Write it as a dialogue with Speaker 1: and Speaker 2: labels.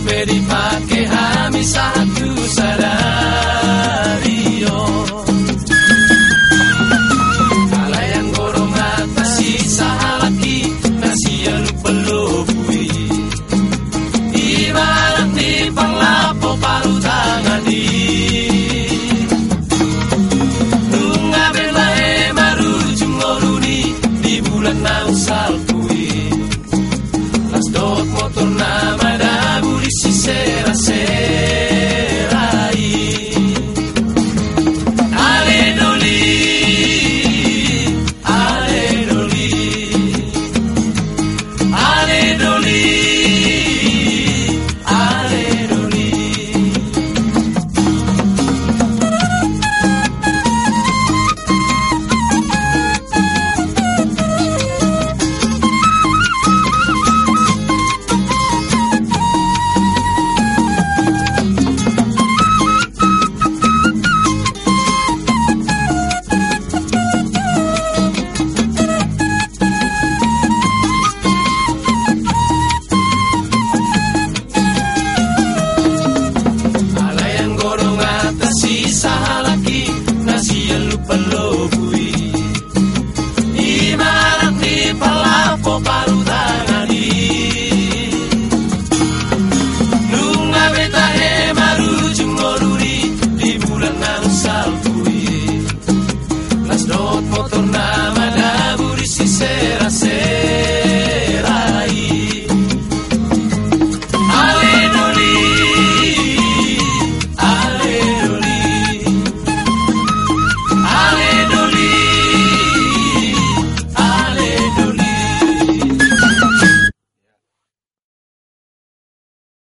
Speaker 1: Beri pakai hami satu sadario Kalau yang gorong atas sisa halaki Nasi yang pelupui. Ibarat di panglapo paru tangan di Tunga emaru maru jumoruni Di bulan nausa.